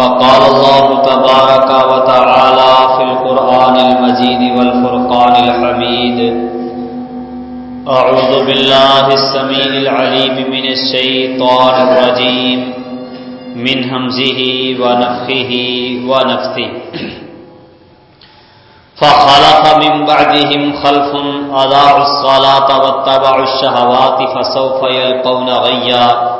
فقال الله تبارك وتعالى في القرآن المجيد والفرقان الحميد. أعوذ بالله السميع العليم من الشيطان الرجيم. من همزه ونفخه ونفثه. فخلق من بعدهم خلف أضاعوا الصلاة واتبعوا الشهوات فسوف يلقون غيا.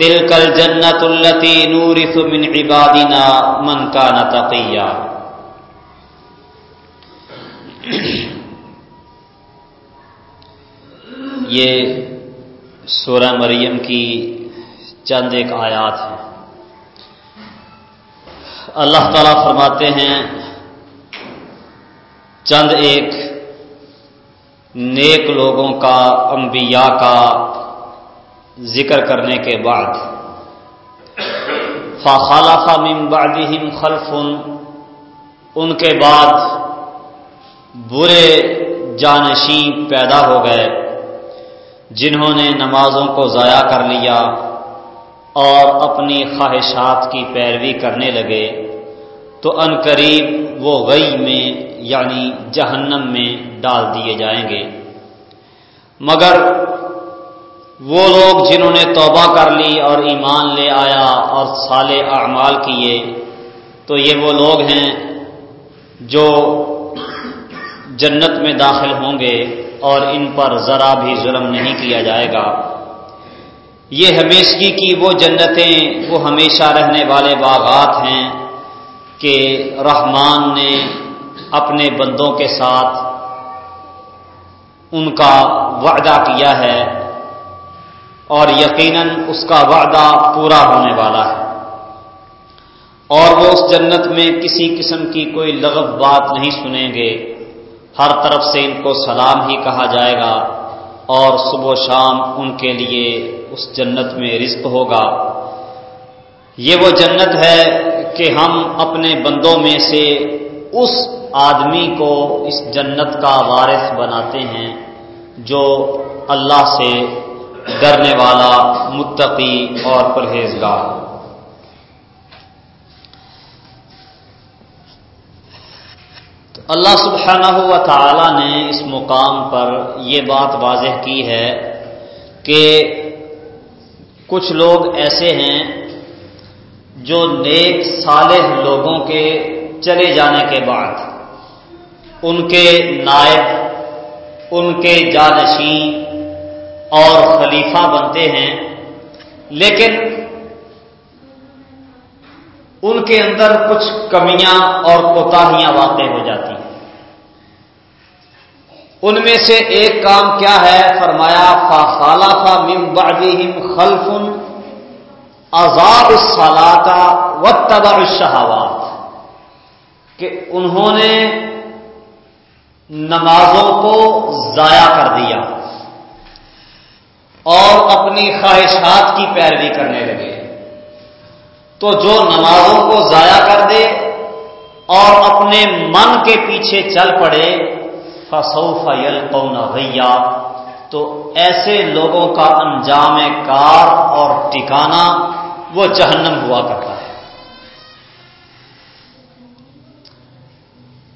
تلك الجنة التي نورث من عبادنا من كان تقيا یہ سورہ مریم کی چند ایک آیات ہیں۔ اللہ تعالیٰ فرماتے ہیں، چند ایک نیک لوگوں کا، انبیاء کا ذکر کرنے کے بعد۔ فخالف من بعدہم خلف۔ ان کے بعد برے جانشین پیدا ہو گئے، جنہوں نے نمازوں کو ضائع کر لیا اور اپنی خواہشات کی پیروی کرنے لگے۔ تو ان قریب وہ غی میں یعنی جہنم میں ڈال دیے جائیں گے۔ مگر وہ لوگ جنہوں نے توبہ کر لی اور ایمان لے آیا اور سال اعمال کیے، تو یہ وہ لوگ ہیں جو جنت میں داخل ہوں گے اور ان پر ذرا بھی ظلم نہیں کیا جائے گا۔ یہ ہمیشگی کی وہ جنتیں، وہ ہمیشہ رہنے والے باغات ہیں کہ رحمان نے اپنے بندوں کے ساتھ ان کا وعدہ کیا ہے۔ اور یقیناً اس کا وعدہ پورا ہونے والا ہے۔ اور وہ اس جنت میں کسی قسم کی کوئی لغف بات نہیں سنیں گے۔ ہر طرف سے ان کو سلام ہی کہا جائے گا اور صبح و شام ان کے لیے اس جنت میں رزق ہوگا۔ یہ وہ جنت ہے کہ ہم اپنے بندوں میں سے اس آدمی کو اس جنت کا وارث بناتے ہیں جو اللہ سے ڈرنے والا، متقی اور پرہیزگار۔ تو اللہ سبحانہ ہوا تعالی نے اس مقام پر یہ بات واضح کی ہے کہ کچھ لوگ ایسے ہیں جو نیک، صالح لوگوں کے چلے جانے کے بعد، ان کے نائب، ان کے جانشین اور خلیفہ بنتے ہیں۔ لیکن ان کے اندر کچھ کمیاں اور کوتاہیاں واقع ہو جاتی ہیں۔ ان میں سے ایک کام کیا ہے؟ فرمایا، فا خالافا بعدہم خلف عذاب الصلاتا و تبا الشہوات کہ انہوں نے نمازوں کو ضائع کر دیا۔ اور اپنی خواہشات کی پیروی کرنے لگے۔ تو جو نمازوں کو ضائع کر دے اور اپنے من کے پیچھے چل پڑے فصوف یلقون غیا تو ایسے لوگوں کا انجام کار اور ٹکانا وہ جہنم ہوا کرتا ہے۔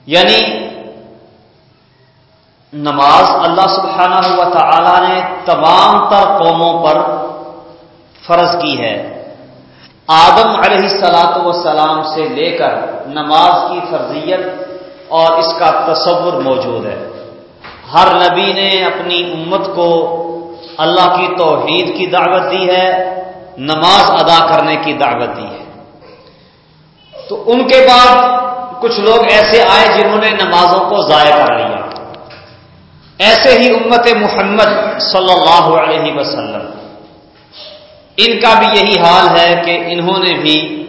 یعنی نماز اللہ سبحانہ ہوا تعالی نے تمام تر قوموں پر فرض کی ہے۔ آدم علیہ سلاط وسلام سے لے کر نماز کی فرضیت اور اس کا تصور موجود ہے۔ ہر نبی نے اپنی امت کو اللہ کی توحید کی دعوت دی ہے، نماز ادا کرنے کی دعوت دی ہے۔ تو ان کے بعد کچھ لوگ ایسے آئے جنہوں نے نمازوں کو ضائع کر لیا۔ ایسے ہی امت محمد صلی اللہ علیہ وسلم۔ ان کا بھی یہی حال ہے کہ انہوں نے بھی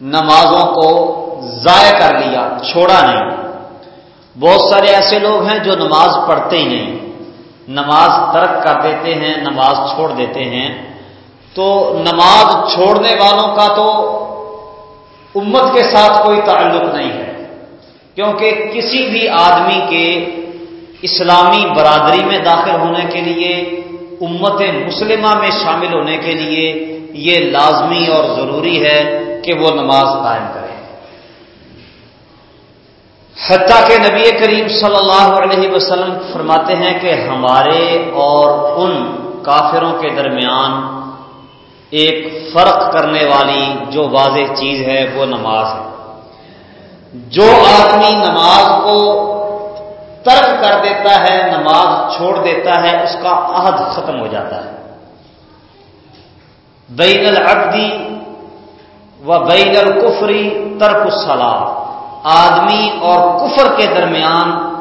نمازوں کو ضائع کر لیا، چھوڑا نہیں۔ بہت سارے ایسے لوگ ہیں جو نماز پڑھتے ہی نہیں۔ نماز ترک کر دیتے ہیں، نماز چھوڑ دیتے ہیں۔ تو نماز چھوڑنے والوں کا تو امت کے ساتھ کوئی تعلق نہیں ہے۔ کیونکہ کسی بھی آدمی کے اسلامی برادری میں داخل ہونے کے لیے، امت مسلمہ میں شامل ہونے کے لیے یہ لازمی اور ضروری ہے کہ وہ نماز قائم کرے۔ حتیٰ کہ نبی کریم صلی اللہ علیہ وسلم فرماتے ہیں کہ ہمارے اور ان کافروں کے درمیان ایک فرق کرنے والی جو واضح چیز ہے وہ نماز ہے۔ جو آدمی نماز کو ترک کر دیتا ہے، نماز چھوڑ دیتا ہے، اس کا عہد ختم ہو جاتا ہے۔ بین العبدی و بین الکفری ترک الصلاح آدمی اور کفر کے درمیان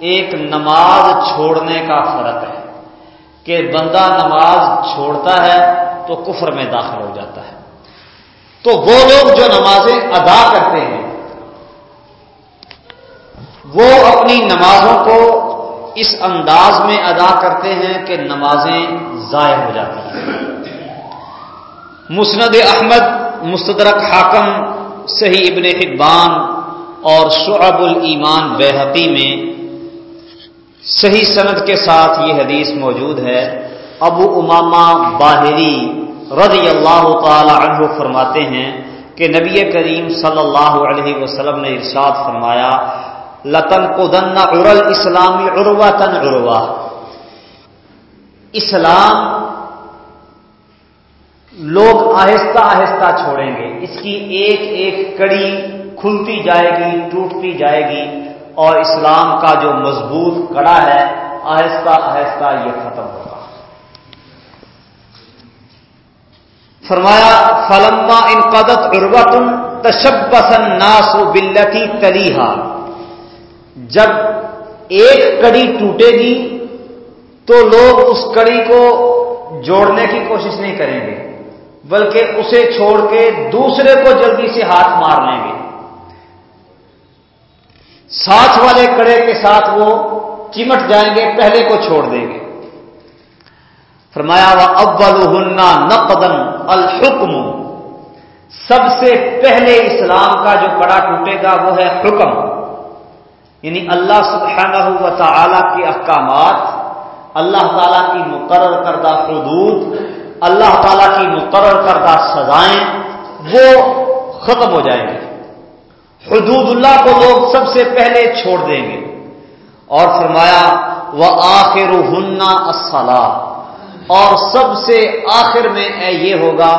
ایک نماز چھوڑنے کا فرق ہے۔ کہ بندہ نماز چھوڑتا ہے تو کفر میں داخل ہو جاتا ہے۔ تو وہ لوگ جو نمازیں ادا کرتے ہیں وہ اپنی نمازوں کو اس انداز میں ادا کرتے ہیں کہ نمازیں ضائع ہو جاتی ہیں۔ مسند احمد، مستدرک حاکم، صحیح ابن حبان اور شعب الایمان بحقی میں صحیح سند کے ساتھ یہ حدیث موجود ہے۔ ابو امامہ باہری رضی اللہ تعالی عنہ فرماتے ہیں کہ نبی کریم صلی اللہ علیہ وسلم نے ارشاد فرمایا لتن کو دن ارل اسلامی عروا تن عروا اسلام لوگ آہستہ آہستہ چھوڑیں گے۔ اس کی ایک ایک کڑی کھلتی جائے گی، ٹوٹتی جائے گی۔ اور اسلام کا جو مضبوط کڑا ہے، آہستہ آہستہ یہ ختم ہوگا۔ فرمایا، فلما ان قدت اربتن تشبسن ناسو بلتی تلیحا جب ایک کڑی ٹوٹے گی تو لوگ اس کڑی کو جوڑنے کی کوشش نہیں کریں گے، بلکہ اسے چھوڑ کے دوسرے کو جلدی سے ہاتھ مار لیں گے۔ ساتھ والے کڑے کے ساتھ وہ چمٹ جائیں گے، پہلے کو چھوڑ دیں گے۔ فرمایا وہ ابل ہننا نقدن الحکم سب سے پہلے اسلام کا جو کڑا ٹوٹے گا وہ ہے حکم۔ یعنی اللہ سبحانہ و تعالی کے احکامات، اللہ تعالی کی مقرر کردہ حدود، اللہ تعالی کی مقرر کردہ سزائیں، وہ ختم ہو جائیں گے حدود اللہ کو لوگ سب سے پہلے چھوڑ دیں گے۔ اور فرمایا وہ آخر ہننا اور سب سے آخر میں یہ ہوگا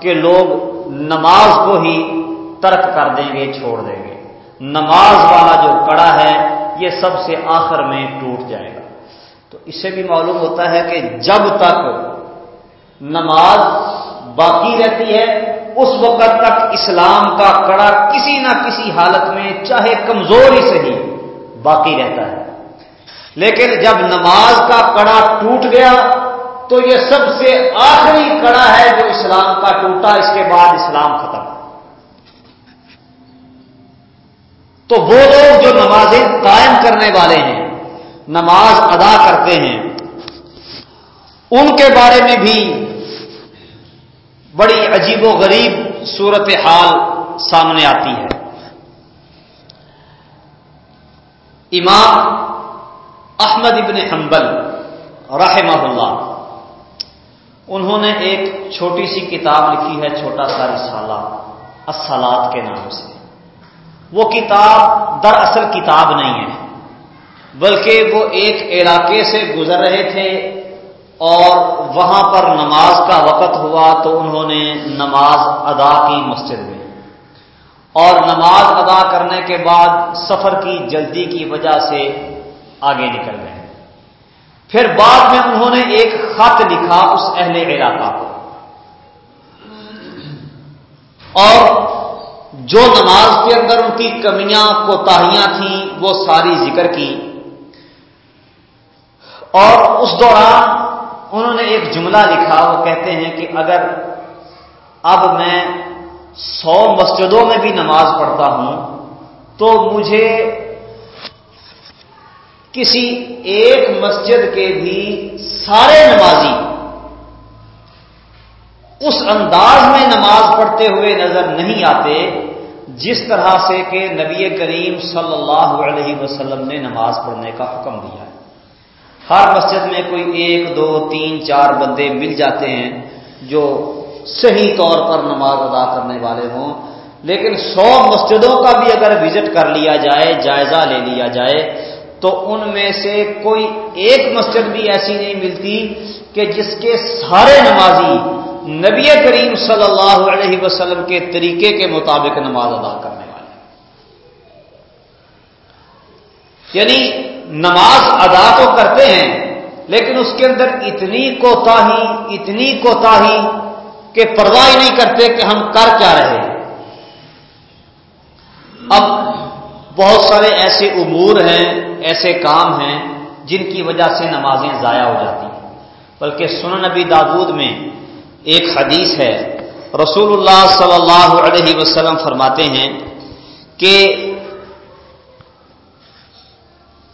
کہ لوگ نماز کو ہی ترک کر دیں گے، چھوڑ دیں گے۔ نماز والا جو کڑا ہے، یہ سب سے آخر میں ٹوٹ جائے گا۔ تو اس سے بھی معلوم ہوتا ہے کہ جب تک نماز باقی رہتی ہے، اس وقت تک اسلام کا کڑا کسی نہ کسی حالت میں، چاہے کمزور ہی صحیح باقی رہتا ہے۔ لیکن جب نماز کا کڑا ٹوٹ گیا، تو یہ سب سے آخری کڑا ہے جو اسلام کا ٹوٹا، اس کے بعد اسلام ختم۔ تو وہ لوگ جو نمازیں قائم کرنے والے ہیں، نماز ادا کرتے ہیں، ان کے بارے میں بھی بڑی عجیب و غریب صورت حال سامنے آتی ہے۔ امام احمد ابن حنبل رحمہ اللہ، انہوں نے ایک چھوٹی سی کتاب لکھی ہے، چھوٹا سا رسالہ السلاد کے نام سے۔ وہ کتاب دراصل کتاب نہیں ہے۔ بلکہ وہ ایک علاقے سے گزر رہے تھے اور وہاں پر نماز کا وقت ہوا تو انہوں نے نماز ادا کی مسجد میں۔ اور نماز ادا کرنے کے بعد سفر کی جلدی کی وجہ سے آگے نکل گئے۔ پھر بعد میں انہوں نے ایک خط لکھا اس اہل علاقہ کو۔ اور جو نماز کے اندر ان کی کمیاں، کوتاہیاں تھیں، وہ ساری ذکر کی۔ اور اس دوران انہوں نے ایک جملہ لکھا، وہ کہتے ہیں کہ اگر اب میں سو مسجدوں میں بھی نماز پڑھتا ہوں، تو مجھے کسی ایک مسجد کے بھی سارے نمازی اس انداز میں نماز پڑھتے ہوئے نظر نہیں آتے جس طرح سے کہ نبی کریم صلی اللہ علیہ وسلم نے نماز پڑھنے کا حکم دیا ہے۔ ہر مسجد میں کوئی ایک، دو، تین، چار بندے مل جاتے ہیں جو صحیح طور پر نماز ادا کرنے والے ہوں۔ لیکن سو مسجدوں کا بھی اگر وزٹ کر لیا جائے، جائزہ لے لیا جائے، تو ان میں سے کوئی ایک مسجد بھی ایسی نہیں ملتی کہ جس کے سارے نمازی نبی کریم صلی اللہ علیہ وسلم کے طریقے کے مطابق نماز ادا کرنے والے یعنی نماز ادا تو کرتے ہیں، لیکن اس کے اندر اتنی کوتا اتنی کوتا کہ پرواہ نہیں کرتے کہ ہم کر کیا رہے اب بہت سارے ایسے امور ہیں، ایسے کام ہیں جن کی وجہ سے نمازیں ضائع ہو جاتی ہیں۔ بلکہ سنن نبی داود میں ایک حدیث ہے۔ رسول اللہ صلی اللہ علیہ وسلم فرماتے ہیں کہ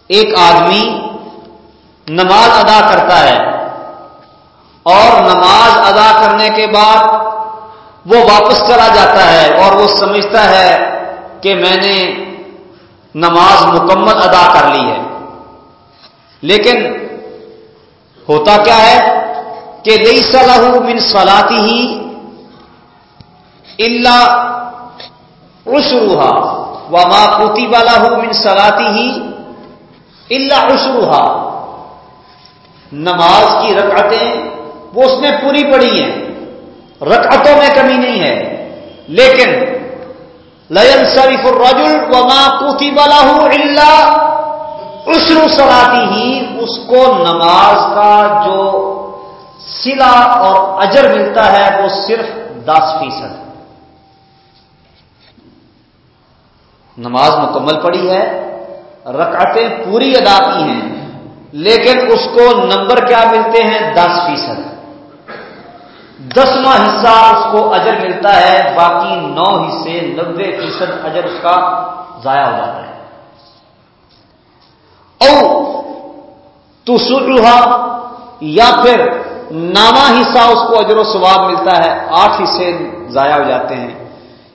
ایک آدمی نماز ادا کرتا ہے اور نماز ادا کرنے کے بعد وہ واپس چلا جاتا ہے اور وہ سمجھتا ہے کہ میں نے نماز مکمل ادا کر لی ہے۔ لیکن ہوتا کیا ہے؟ کہ لئی صلاح من سلاتی ہی اللہ عشروہا و ماں پوتی والا ہوں من سلاتی ہی اللہ عشروہا نماز کی رکعتیں وہ اس نے پوری پڑھی ہیں، رکعتوں میں کمی نہیں ہے، لیکن لین شریف الرجل و ماں پوتی والا ہوں اللہ عشر سلاتی ہی اس کو نماز کا جو سلا اور اجر ملتا ہے وہ صرف دس فیصد۔ نماز مکمل پڑی ہے، رکعتیں پوری ادا کی ہیں، لیکن اس کو نمبر کیا ملتے ہیں؟ دس فیصد۔ دسواں حصہ اس کو اجر ملتا ہے، باقی نو حصے نبے فیصد اجر اس کا ضائع ہو جاتا ہے۔ او تو یا پھر نامہ حصہ اس کو اجر و ثواب ملتا ہے، آٹھ حصے ضائع ہو جاتے ہیں۔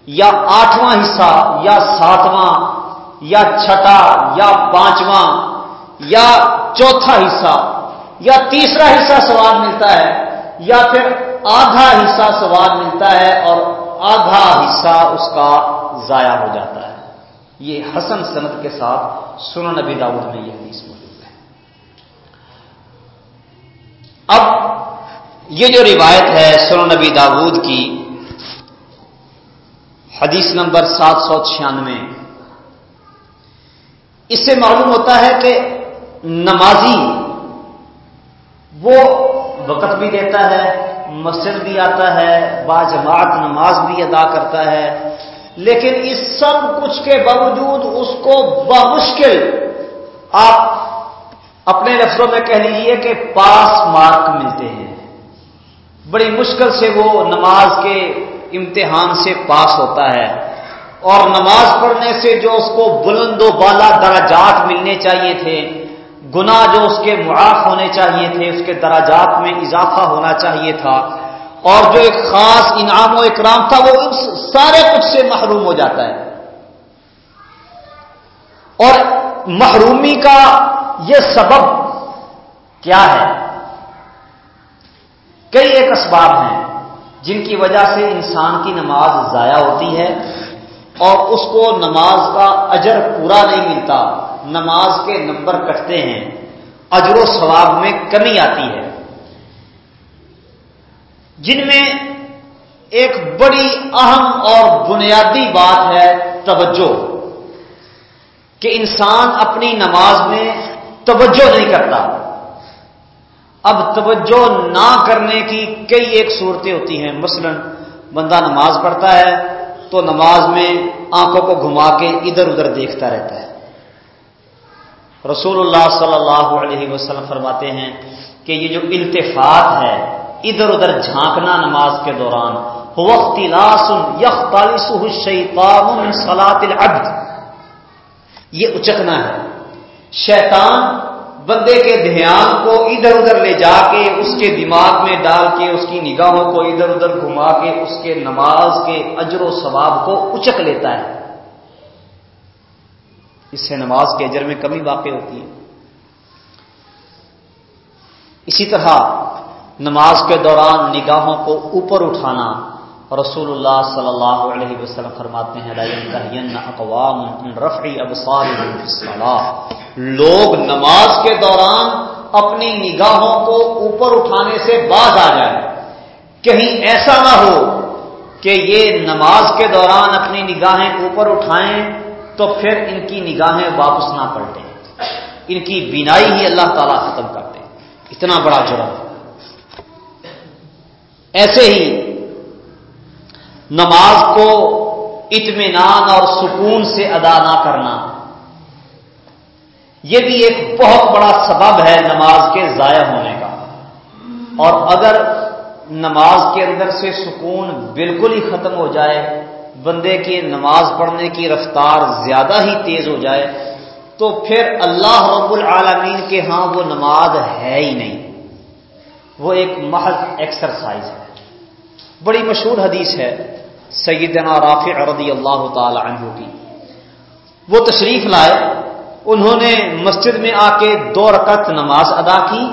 یا آٹھواں حصہ، یا ساتواں، یا چھٹا، یا پانچواں، یا چوتھا حصہ، یا تیسرا حصہ سواد ملتا ہے، یا پھر آدھا حصہ سواد ملتا ہے اور آدھا حصہ اس کا ضائع ہو جاتا ہے۔ یہ حسن صنعت کے ساتھ سنو نبی داؤد میں یہ حدیث موجود ہے۔ اب یہ جو روایت ہے سنو نبی داود کی، حدیث نمبر سات سو چھیانوے۔ اس سے معلوم ہوتا ہے کہ نمازی وہ وقت بھی دیتا ہے، مسجد بھی آتا ہے با جماعت نماز بھی ادا کرتا ہے، لیکن اس سب کچھ کے باوجود اس کو بمشکل آپ اپنے لفظوں میں کہہ لیجیے کہ پاس مارک ملتے ہیں۔ بڑی مشکل سے وہ نماز کے امتحان سے پاس ہوتا ہے۔ اور نماز پڑھنے سے جو اس کو بلند و بالا دراجات ملنے چاہیے تھے گنا جو اس کے معاف ہونے چاہیے تھے، اس کے دراجات میں اضافہ ہونا چاہیے تھا۔ اور جو ایک خاص انعام و اکرام تھا، وہ سارے کچھ سے محروم ہو جاتا ہے۔ اور محرومی کا یہ سبب کیا ہے؟ کئی ایک اسباب ہیں جن کی وجہ سے انسان کی نماز ضائع ہوتی ہے اور اس کو نماز کا اجر پورا نہیں ملتا، نماز کے نمبر کٹتے ہیں، اجر و ثواب میں کمی آتی ہے۔ جن میں ایک بڑی اہم اور بنیادی بات ہے توجہ، کہ انسان اپنی نماز میں توجہ نہیں کرتا۔ اب توجہ نہ کرنے کی کئی ایک صورتیں ہوتی ہیں۔ مثلا بندہ نماز پڑھتا ہے تو نماز میں آنکھوں کو گھما کے ادھر ادھر دیکھتا رہتا ہے۔ رسول اللہ صلی اللہ علیہ وسلم فرماتے ہیں کہ یہ جو التفات ہے، ادھر ادھر جھانکنا نماز کے دوران وقت لاسن العبد۔ یہ اچکنا ہے۔ شیطان بندے کے دھیان کو ادھر ادھر لے جا کے، اس کے دماغ میں ڈال کے، اس کی نگاہوں کو ادھر ادھر گھما کے، اس کے نماز کے اجر و ثواب کو اچک لیتا ہے۔ اس سے نماز کے اجر میں کمی واقع ہوتی ہے۔ اسی طرح نماز کے دوران نگاہوں کو اوپر اٹھانا رسول اللہ صلی اللہ علیہ وسلم فرماتے ہیں اقوام رفعی لوگ نماز کے دوران اپنی نگاہوں کو اوپر اٹھانے سے باز آ جائیں۔ کہیں ایسا نہ ہو کہ یہ نماز کے دوران اپنی نگاہیں اوپر اٹھائیں تو پھر ان کی نگاہیں واپس نہ پلٹیں۔ ان کی بینائی ہی اللہ تعالیٰ ختم کر دیں اتنا بڑا جرم۔ ایسے ہی نماز کو اطمینان اور سکون سے ادا نہ کرنا۔ یہ بھی ایک بہت بڑا سبب ہے نماز کے ضائع ہونے کا۔ اور اگر نماز کے اندر سے سکون بالکل ہی ختم ہو جائے، بندے کی نماز پڑھنے کی رفتار زیادہ ہی تیز ہو جائے، تو پھر اللہ رب العالمین کے ہاں وہ نماز ہے ہی نہیں۔ وہ ایک محض ایکسرسائز ہے۔ بڑی مشہور حدیث ہے سیدنا رافع رضی اللہ تعالی عنہ کی۔ وہ تشریف لائے، انہوں نے مسجد میں آ کے دو رکعت نماز ادا کی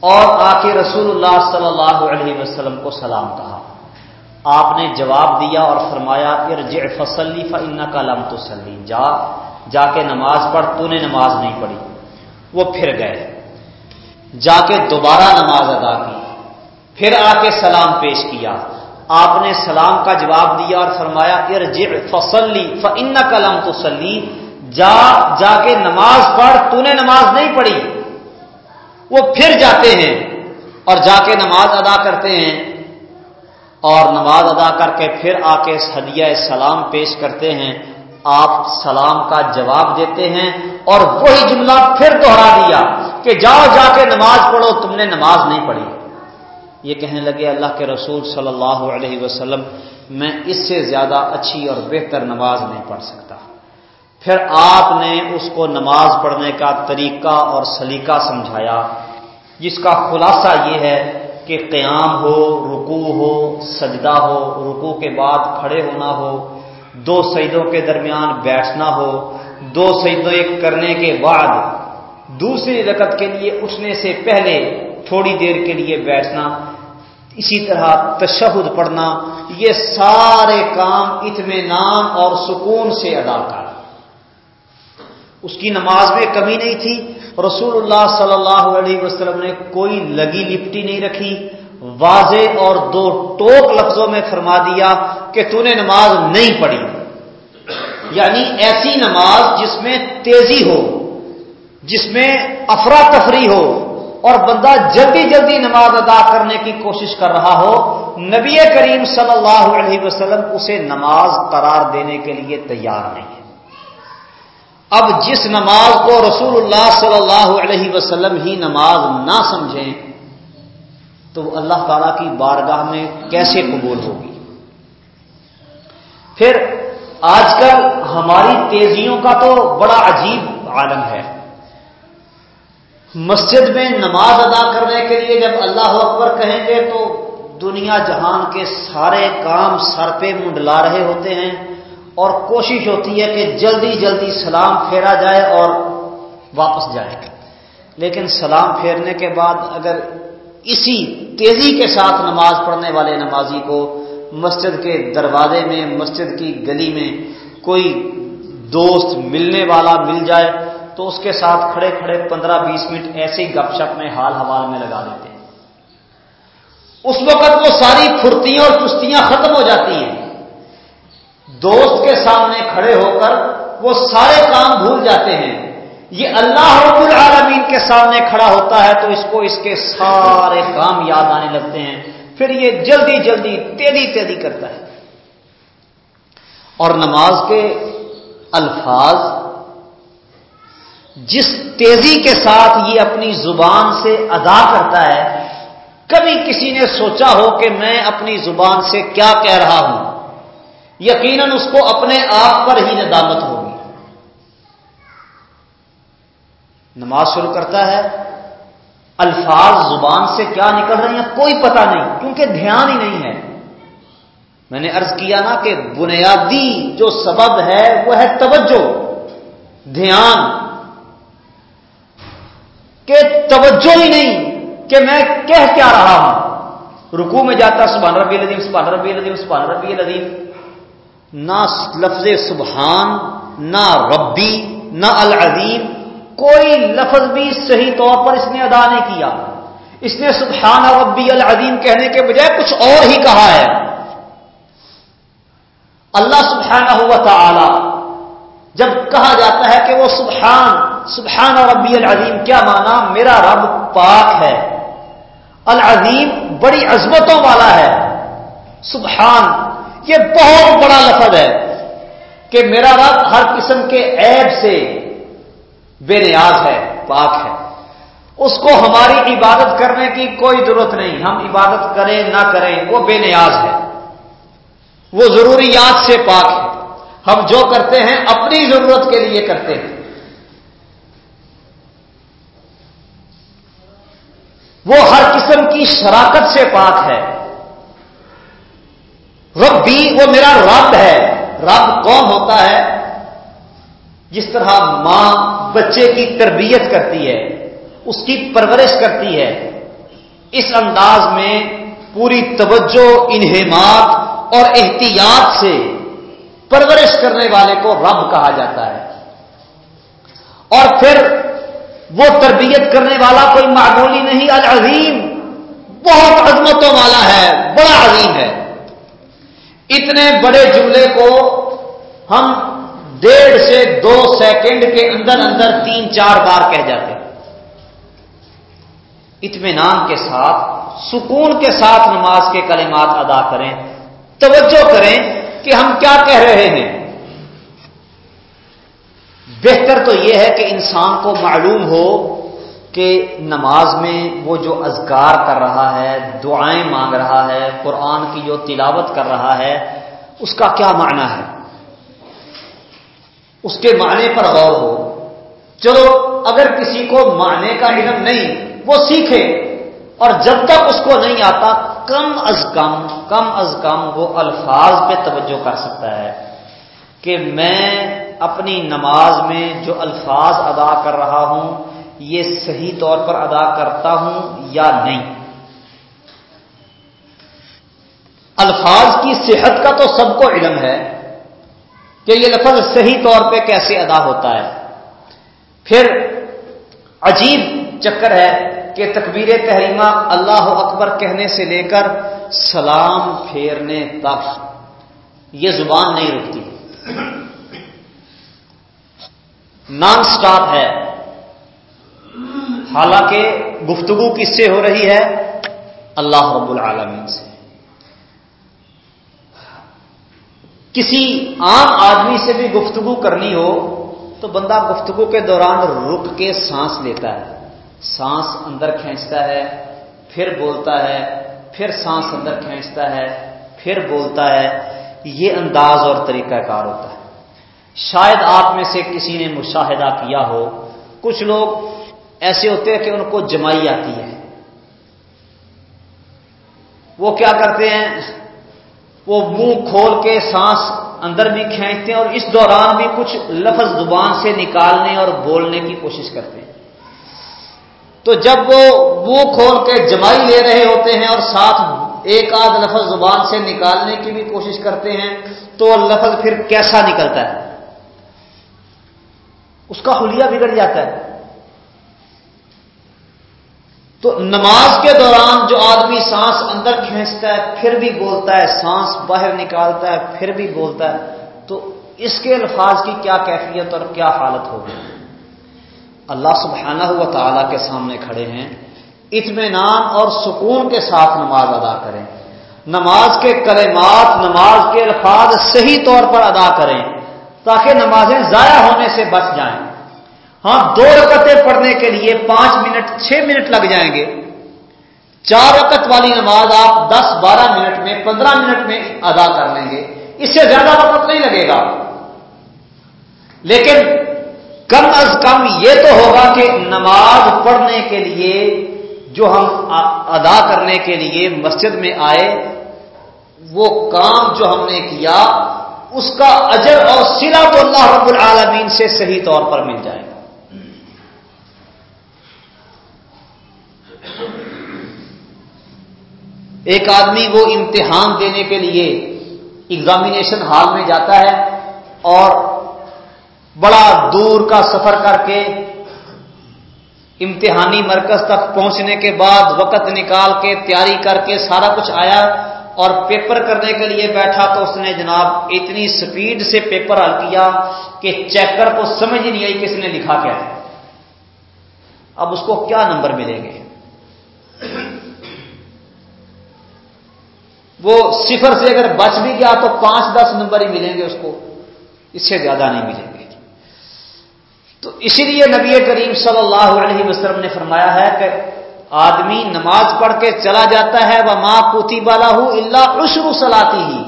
اور آ کے رسول اللہ صلی اللہ علیہ وسلم کو سلام کہا۔ آپ نے جواب دیا اور فرمایا، ارجع فصلی فن کا لم تسلی جا جا کے نماز پڑھ، تو نے نماز نہیں پڑھی۔ وہ پھر گئے۔ جا کے دوبارہ نماز ادا کی۔ پھر آ کے سلام پیش کیا۔ آپ نے سلام کا جواب دیا اور فرمایا، ارجع فصلی فن کا لم تسلی جا جا کے نماز پڑھ، تو نے نماز نہیں پڑھی۔ وہ پھر جاتے ہیں اور جا کے نماز ادا کرتے ہیں۔ اور نماز ادا کر کے پھر آ کے ہدیہ سلام پیش کرتے ہیں۔ آپ سلام کا جواب دیتے ہیں اور وہی جملہ پھر دوہرا دیا کہ جاؤ، جا کے نماز پڑھو، تم نے نماز نہیں پڑھی۔ یہ کہنے لگے، اللہ کے رسول صلی اللہ علیہ وسلم، میں اس سے زیادہ اچھی اور بہتر نماز نہیں پڑھ سکتا۔ پھر آپ نے اس کو نماز پڑھنے کا طریقہ اور سلیقہ سمجھایا، جس کا خلاصہ یہ ہے کہ قیام ہو رکو ہو، سجدہ ہو رکو کے بعد کھڑے ہونا ہو، دو سجدوں کے درمیان بیٹھنا ہو، دو سجدوں کرنے کے بعد دوسری رکت کے لیے اٹھنے سے پہلے تھوڑی دیر کے لیے بیٹھنا، اسی طرح تشہد پڑھنا، یہ سارے کام اطمینان اور سکون سے ادا کر اس کی نماز میں کمی نہیں تھی، رسول اللہ صلی اللہ علیہ وسلم نے کوئی لگی لپٹی نہیں رکھی، واضح اور دو ٹوک لفظوں میں فرما دیا کہ تو نے نماز نہیں پڑھی۔ یعنی ایسی نماز جس میں تیزی ہو، جس میں افراتفری ہو اور بندہ جلدی جلدی نماز ادا کرنے کی کوشش کر رہا ہو، نبی کریم صلی اللہ علیہ وسلم اسے نماز قرار دینے کے لیے تیار نہیں ہے۔ اب جس نماز کو رسول اللہ صلی اللہ علیہ وسلم ہی نماز نہ سمجھیں، تو وہ اللہ تعالی کی بارگاہ میں کیسے قبول ہوگی؟ پھر آج کل ہماری تیزیوں کا تو بڑا عجیب عالم ہے۔ مسجد میں نماز ادا کرنے کے لیے جب اللہ اکبر کہیں گے تو دنیا جہان کے سارے کام سر پہ منڈلا رہے ہوتے ہیں اور کوشش ہوتی ہے کہ جلدی جلدی سلام پھیرا جائے اور واپس جائے۔ لیکن سلام پھیرنے کے بعد اگر اسی تیزی کے ساتھ نماز پڑھنے والے نمازی کو مسجد کے دروازے میں، مسجد کی گلی میں کوئی دوست ملنے والا مل جائے تو اس کے ساتھ کھڑے کھڑے پندرہ بیس منٹ ایسے ہی گپ شپ میں حال حوال میں لگا دیتے ہیں۔ اس وقت وہ ساری پھرتیاں اور چستیاں ختم ہو جاتی ہیں۔ دوست کے سامنے کھڑے ہو کر وہ سارے کام بھول جاتے ہیں۔ یہ اللہ رب العالمین کے سامنے کھڑا ہوتا ہے تو اس کو اس کے سارے کام یاد آنے لگتے ہیں۔ پھر یہ جلدی جلدی تیزی تیزی کرتا ہے۔ اور نماز کے الفاظ جس تیزی کے ساتھ یہ اپنی زبان سے ادا کرتا ہے، کبھی کسی نے سوچا ہو کہ میں اپنی زبان سے کیا کہہ رہا ہوں۔ یقیناً اس کو اپنے آپ پر ہی ندامت ہوگی۔ نماز شروع کرتا ہے، الفاظ زبان سے کیا نکل رہے ہیں کوئی پتہ نہیں، کیونکہ دھیان ہی نہیں ہے۔ میں نے ارض کیا نا کہ بنیادی جو سبب ہے، وہ ہے توجہ، دھیان۔ کہ توجہ ہی نہیں کہ میں کہہ کیا رہا ہوں۔ رکو میں جاتا سبحان ربی الدیم سبحان ربی الدیم سبحان ربی الدیم نہ لفظ سبحان، نہ ربی، نہ العظیم، کوئی لفظ بھی صحیح طور پر اس نے ادا نہیں کیا۔ اس نے سبحان ربی العظیم کہنے کے بجائے کچھ اور ہی کہا ہے۔ اللہ سبحانہ ہوا تعالی جب کہا جاتا ہے کہ وہ سبحان سبحان ربی العظیم، کیا مانا؟ میرا رب پاک ہے۔ العظیم بڑی عظمتوں والا ہے۔ سبحان، یہ بہت بڑا لفظ ہے کہ میرا رب ہر قسم کے عیب سے بے نیاز ہے، پاک ہے۔ اس کو ہماری عبادت کرنے کی کوئی ضرورت نہیں۔ ہم عبادت کریں نہ کریں، وہ بے نیاز ہے۔ وہ ضروریات سے پاک ہے۔ ہم جو کرتے ہیں، اپنی ضرورت کے لیے کرتے ہیں۔ وہ ہر قسم کی شراکت سے پاک ہے۔ رب بھی وہ میرا رب ہے۔ رب کون ہوتا ہے؟ جس طرح ماں بچے کی تربیت کرتی ہے، اس کی پرورش کرتی ہے۔ اس انداز میں پوری توجہ انہمات اور احتیاط سے پرورش کرنے والے کو رب کہا جاتا ہے۔ اور پھر وہ تربیت کرنے والا کوئی معمولی نہیں، العظیم۔ بہت عظمتوں والا ہے، بڑا عظیم ہے۔ اتنے بڑے جملے کو ہم ڈیڑھ سے دو سیکنڈ کے اندر اندر تین چار بار کہہ جاتے ہیں۔ اطمینان کے ساتھ، سکون کے ساتھ نماز کے کلمات ادا کریں، توجہ کریں۔ کہ ہم کیا کہہ رہے ہیں؟ بہتر تو یہ ہے کہ انسان کو معلوم ہو کہ نماز میں وہ جو اذکار کر رہا ہے، دعائیں مانگ رہا ہے، قرآن کی جو تلاوت کر رہا ہے، اس کا کیا معنی ہے؟ اس کے معنی پر غور ہو۔ چلو، اگر کسی کو معنی کا علم نہیں، وہ سیکھے اور جب تک اس کو نہیں آتا کم از کم کم از کم وہ الفاظ پہ توجہ کر سکتا ہے کہ میں اپنی نماز میں جو الفاظ ادا کر رہا ہوں، یہ صحیح طور پر ادا کرتا ہوں یا نہیں؟ الفاظ کی صحت کا تو سب کو علم ہے کہ یہ لفظ صحیح طور پہ کیسے ادا ہوتا ہے۔ پھر عجیب چکر ہے کہ تکبیر تحریمہ اللہ اکبر کہنے سے لے کر سلام پھیرنے تک یہ زبان نہیں رکتی۔ نان سٹاپ ہے۔ حالانکہ گفتگو کس سے ہو رہی ہے؟ اللہ رب العالمین سے۔ کسی عام آدمی سے بھی گفتگو کرنی ہو تو بندہ گفتگو کے دوران رک کے سانس لیتا ہے۔ سانس اندر کھینچتا ہے، پھر بولتا ہے، پھر سانس اندر کھینچتا ہے، پھر بولتا ہے۔ یہ انداز اور طریقہ کار ہوتا ہے۔ شاید آپ میں سے کسی نے مشاہدہ کیا ہو۔ کچھ لوگ ایسے ہوتے ہیں کہ ان کو جمائی آتی ہے۔ وہ کیا کرتے ہیں؟ وہ منہ کھول کے سانس اندر بھی کھینچتے ہیں اور اس دوران بھی کچھ لفظ زبان سے نکالنے اور بولنے کی کوشش کرتے ہیں۔ تو جب وہ منہ کھول کے جمائی لے رہے ہوتے ہیں اور ساتھ ایک آدھ لفظ زبان سے نکالنے کی بھی کوشش کرتے ہیں، تو لفظ پھر کیسا نکلتا ہے؟ اس کا حلیہ بگڑ جاتا ہے۔ تو نماز کے دوران جو آدمی سانس اندر کھینچتا ہے، پھر بھی بولتا ہے، سانس باہر نکالتا ہے، پھر بھی بولتا ہے، تو اس کے الفاظ کی کیا کیفیت اور کیا حالت ہوگی؟ اللہ سبحانہ ہوا تعالیٰ کے سامنے کھڑے ہیں، اطمینان اور سکون کے ساتھ نماز ادا کریں۔ نماز کے کلمات، نماز کے الفاظ صحیح طور پر ادا کریں، تاکہ نمازیں ضائع ہونے سے بچ جائیں۔ ہاں دو رکعتیں پڑھنے کے لیے پانچ منٹ، چھ منٹ لگ جائیں گے۔ چار وقت والی نماز آپ دس، بارہ منٹ میں، پندرہ منٹ میں ادا کر لیں گے۔ اس سے زیادہ وقت نہیں لگے گا۔ لیکن کم از کم یہ تو ہوگا کہ نماز پڑھنے کے لیے، جو ہم ادا کرنے کے لیے مسجد میں آئے، وہ کام جو ہم نے کیا، اس کا اجر اور سلا تو اللہ رب العالمین سے صحیح طور پر مل جائے گا۔ ایک آدمی وہ امتحان دینے کے لیے ایگزامینیشن ہال میں جاتا ہے اور بڑا دور کا سفر کر کے امتحانی مرکز تک پہنچنے کے بعد وقت نکال کے تیاری کر کے سارا کچھ آیا اور پیپر کرنے کے لیے بیٹھا تو اس نے جناب اتنی سپیڈ سے پیپر حل کیا کہ چیکر کو سمجھ ہی نہیں آئی کس نے لکھا کیا ہے۔ اب اس کو کیا نمبر ملیں گے؟ وہ صفر سے اگر بچ بھی گیا تو پانچ دس نمبر ہی ملیں گے اس کو۔ اس سے زیادہ نہیں ملیں گے۔ تو اسی لیے نبی کریم صلی اللہ علیہ وسلم نے فرمایا ہے کہ آدمی نماز پڑھ کے چلا جاتا ہے وہ ماں پوتی بالا ہوں اللہ عشر سلاتی ہی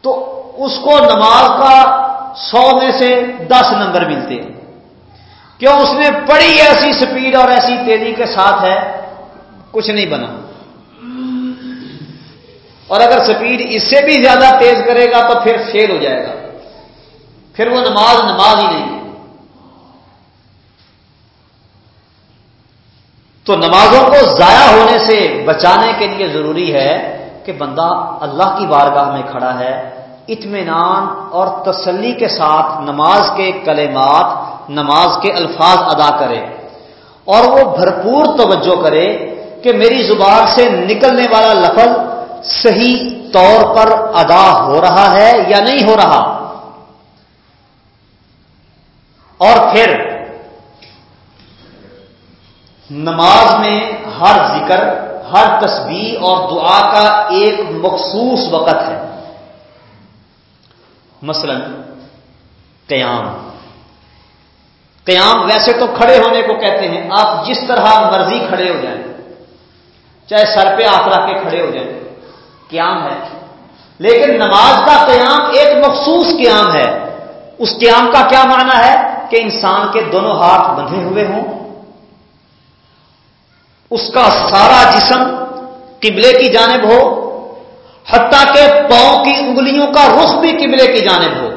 تو اس کو نماز کا سو میں سے دس نمبر ملتے ہیں۔ کیوں؟ اس نے پڑھی ایسی سپیڈ اور ایسی تیزی کے ساتھ ہے، کچھ نہیں بنا۔ اور اگر سپیڈ اس سے بھی زیادہ تیز کرے گا تو پھر فیل ہو جائے گا۔ پھر وہ نماز نماز ہی نہیں ہے تو نمازوں کو ضائع ہونے سے بچانے کے لیے ضروری ہے کہ بندہ اللہ کی بارگاہ میں کھڑا ہے، اطمینان اور تسلی کے ساتھ نماز کے کلمات، نماز کے الفاظ ادا کرے اور وہ بھرپور توجہ کرے کہ میری زبان سے نکلنے والا لفظ صحیح طور پر ادا ہو رہا ہے یا نہیں ہو رہا۔ اور پھر نماز میں ہر ذکر، ہر تسبیح اور دعا کا ایک مخصوص وقت ہے۔ مثلا قیام۔ قیام ویسے تو کھڑے ہونے کو کہتے ہیں، آپ جس طرح مرضی کھڑے ہو جائیں، چاہے سر پہ آپ رکھ کے کھڑے ہو جائیں، قیام ہے۔ لیکن نماز کا قیام ایک مخصوص قیام ہے۔ اس قیام کا کیا معنی ہے؟ کہ انسان کے دونوں ہاتھ بندھے ہوئے ہوں اس کا سارا جسم قبلے کی جانب ہو، حتیٰ کہ پاؤں کی انگلیوں کا رخ بھی قبلے کی جانب ہو۔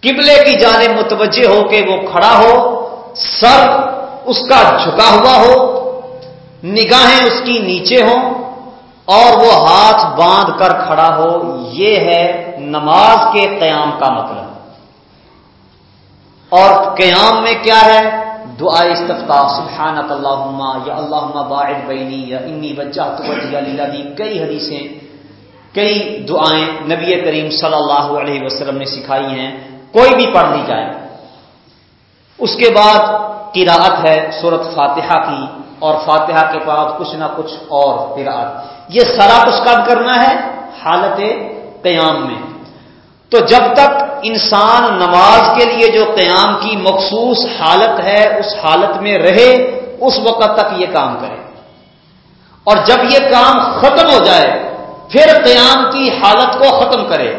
قبلے کی جانب متوجہ ہو کہ وہ کھڑا ہو، سر اس کا جھکا ہوا ہو، نگاہیں اس کی نیچے ہوں اور وہ ہاتھ باندھ کر کھڑا ہو۔ یہ ہے نماز کے قیام کا مطلب۔ اور قیام میں کیا ہے؟ دعا استفتا سبحانک اللہم یا اللہم باعد بینی، یا انی وجہت وجہ للذی کئی حدیثیں، کئی دعائیں نبی کریم صلی اللہ علیہ وسلم نے سکھائی ہیں، کوئی بھی پڑھ لی جائے۔ اس کے بعد قراءت ہے صورت فاتحہ کی، اور فاتحہ کے بعد کچھ نہ کچھ اور قراءت۔ یہ سارا کچھ کب کرنا ہے؟ حالت قیام میں۔ تو جب تک انسان نماز کے لیے جو قیام کی مخصوص حالت ہے، اس حالت میں رہے، اس وقت تک یہ کام کرے۔ اور جب یہ کام ختم ہو جائے، پھر قیام کی حالت کو ختم کرے۔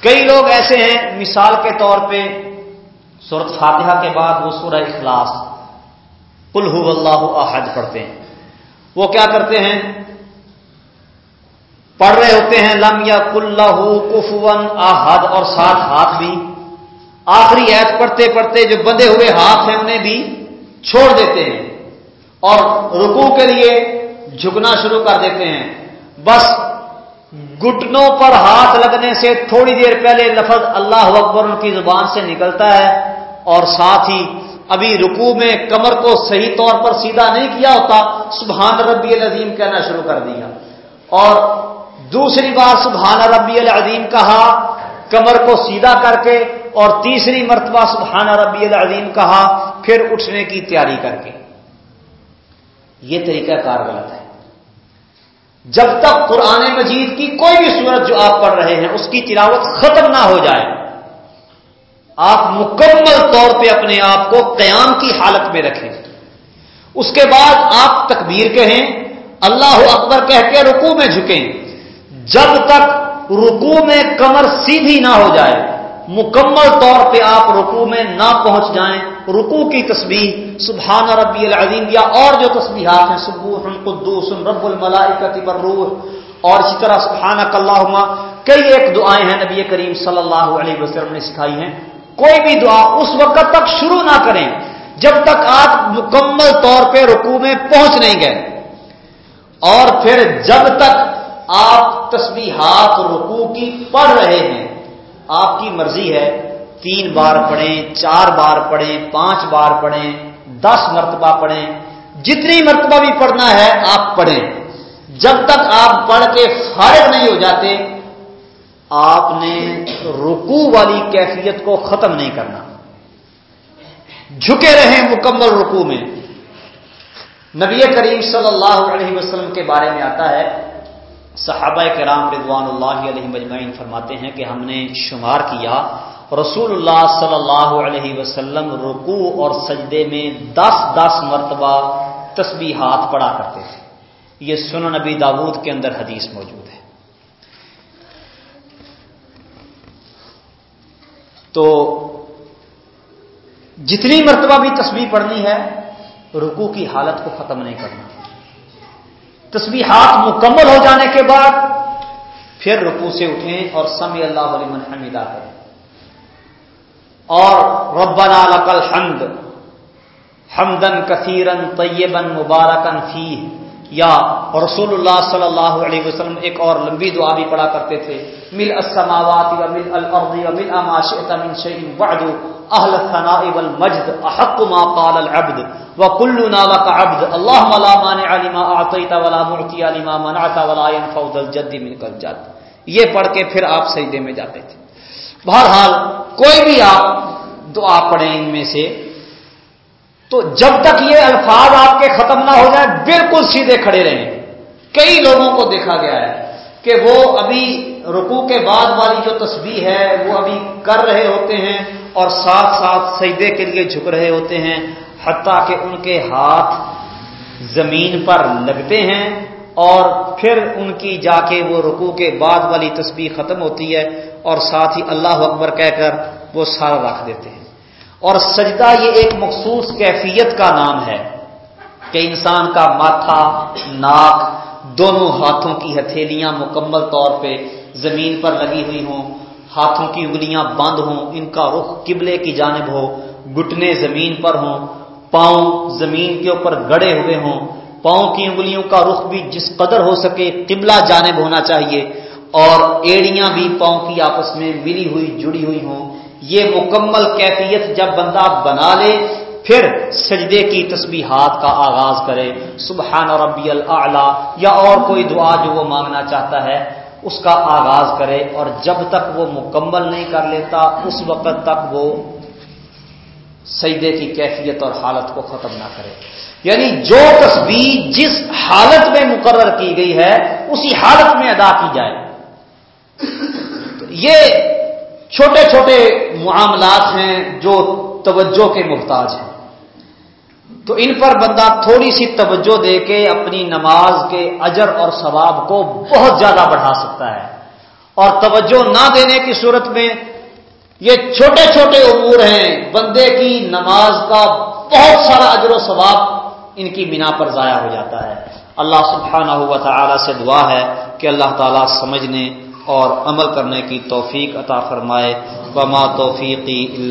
کئی لوگ ایسے ہیں، مثال کے طور پہ سورت فاتحہ کے بعد وہ سورہ اخلاص ہو اللہ احد پڑھتے ہیں۔ وہ کیا کرتے ہیں؟ پڑھ رہے ہوتے ہیں، لم یا کل کفون آحد اور ساتھ ہاتھ بھی۔ آخری ایت پڑھتے پڑھتے جو بندے ہوئے ہاتھ ہیں، انہیں بھی چھوڑ دیتے ہیں۔ اور رکو کے لیے جھکنا شروع کر دیتے ہیں۔ بس گٹنوں پر ہاتھ لگنے سے تھوڑی دیر پہلے لفظ اللہ اکبر ان کی زبان سے نکلتا ہے۔ اور ساتھ ہی ابھی رکو میں کمر کو صحیح طور پر سیدھا نہیں کیا ہوتا، سبحان ربی العظیم کہنا شروع کر دیا۔ اور دوسری بار سبحان ربی العظیم کہا، کمر کو سیدھا کر کے اور تیسری مرتبہ سبحان ربی العظیم کہا، پھر اٹھنے کی تیاری کر کے۔ یہ طریقہ کار غلط ہے۔ جب تک قرآن مجید کی کوئی بھی صورت جو آپ پڑھ رہے ہیں، اس کی تلاوت ختم نہ ہو جائے، آپ مکمل طور پہ اپنے آپ کو قیام کی حالت میں رکھیں۔ اس کے بعد آپ تکبیر کہیں، اللہ اکبر کہہ کے رکو میں جھکیں۔ جب تک رکو میں کمر سیدھی نہ ہو جائے، مکمل طور پہ آپ رکو میں نہ پہنچ جائیں رکو کی تسبیح، سبحان ربی العظیم، یا اور جو تسبیحات ہیں، سبوح قدوس رب الملائکت بروح اور اسی طرح سبحانہ اللہ کئی ایک دعائیں ہیں نبی کریم صلی اللہ علیہ وسلم نے سکھائی ہیں۔ کوئی بھی دعا اس وقت تک شروع نہ کریں، جب تک آپ مکمل طور پہ رکو میں پہنچ نہیں گئے۔ اور پھر جب تک آپ تسبیحات رکو کی پڑھ رہے ہیں۔ آپ کی مرضی ہے تین بار پڑھیں، چار بار پڑھیں، پانچ بار پڑھیں، دس مرتبہ پڑھیں۔ جتنی مرتبہ بھی پڑھنا ہے آپ پڑھیں۔ جب تک آپ پڑھ کے فارغ نہیں ہو جاتے، آپ نے رکو والی کیفیت کو ختم نہیں کرنا۔ جھکے رہیں مکمل رکو میں۔ نبی کریم صلی اللہ علیہ وسلم کے بارے میں آتا ہے صحابہ کرام رضوان اللہ علیہ مجمعین فرماتے ہیں کہ ہم نے شمار کیا رسول اللہ صلی اللہ علیہ وسلم رکوع اور سجدے میں دس دس مرتبہ تسبیحات پڑا کرتے تھے۔ یہ سن نبی داود کے اندر حدیث موجود ہے۔ تو جتنی مرتبہ بھی تسبیح پڑھنی ہے رکو کی حالت کو ختم نہیں کرنا۔ تسبیحات مکمل ہو جانے کے بعد پھر رکو سے اٹھیں اور سمی اللہ علیہ حمیدہ کریں اور ربنا لقل حمد حمدن کثیرن طیبن مبارکن فی یا رسول اللہ صلی اللہ علیہ وسلم ایک اور لمبی دعا بھی پڑھا کرتے تھے، مل السماوات و مل الارض و مل اما شئت من شیء بعد اهل الثناء والمجد احق ما قال العبد وكلنا لك عبد اللهم لا مانع لما اعطيت ولا معطي لما منعت ولا ينفع ذا الجد منك الجد یہ پڑھ کے پھر آپ سجدے میں جاتے تھے۔ بہرحال کوئی بھی آپ دعا پڑھیں ان میں سے تو جب تک یہ الفاظ آپ کے ختم نہ ہو جائے بالکل سیدھے کھڑے رہیں۔ کئی لوگوں کو دیکھا گیا ہے کہ وہ ابھی رکو کے بعد والی جو تسبیح ہے، وہ ابھی کر رہے ہوتے ہیں اور ساتھ ساتھ سجدے کے لیے جھک رہے ہوتے ہیں، حتیٰ کہ ان کے ہاتھ زمین پر لگتے ہیں اور پھر ان کی جا کے وہ رکو کے بعد والی تسبیح ختم ہوتی ہے اور ساتھ ہی اللہ اکبر کہہ کر وہ سارا رکھ دیتے ہیں۔ اور سجدہ یہ ایک مخصوص کیفیت کا نام ہے کہ انسان کا ماتھا، ناک، دونوں ہاتھوں کی ہتھیلیاں مکمل طور پہ زمین پر لگی ہوئی ہوں، ہاتھوں کی انگلیاں بند ہوں، ان کا رخ قبلے کی جانب ہو گٹنے زمین پر ہوں، پاؤں زمین کے اوپر گڑے ہوئے ہوں، پاؤں کی انگلیوں کا رخ بھی جس قدر ہو سکے قبلہ جانب ہونا چاہیے اور ایڑیاں بھی پاؤں کی آپس میں ملی ہوئی، جڑی ہوئی ہوں۔ یہ مکمل کیفیت جب بندہ بنا لے، پھر سجدے کی تسبیحات کا آغاز کرے۔ سبحان ربی اللہ یا اور کوئی دعا جو وہ مانگنا چاہتا ہے، اس کا آغاز کرے۔ اور جب تک وہ مکمل نہیں کر لیتا، اس وقت تک وہ سجدے کی کیفیت اور حالت کو ختم نہ کرے۔ یعنی جو تصویر جس حالت میں مقرر کی گئی ہے، اسی حالت میں ادا کی جائے۔ یہ چھوٹے چھوٹے معاملات ہیں جو توجہ کے محتاج ہیں۔ تو ان پر بندہ تھوڑی سی توجہ دے کے اپنی نماز کے اجر اور ثواب کو بہت زیادہ بڑھا سکتا ہے۔ اور توجہ نہ دینے کی صورت میں یہ چھوٹے چھوٹے امور ہیں، بندے کی نماز کا بہت سارا اجر و ثواب ان کی بنا پر ضائع ہو جاتا ہے۔ اللہ سبحانہ ہوا تعالی سے دعا ہے کہ اللہ تعالیٰ سمجھنے اور عمل کرنے کی توفیق عطا فرمائے۔ وما توفیقی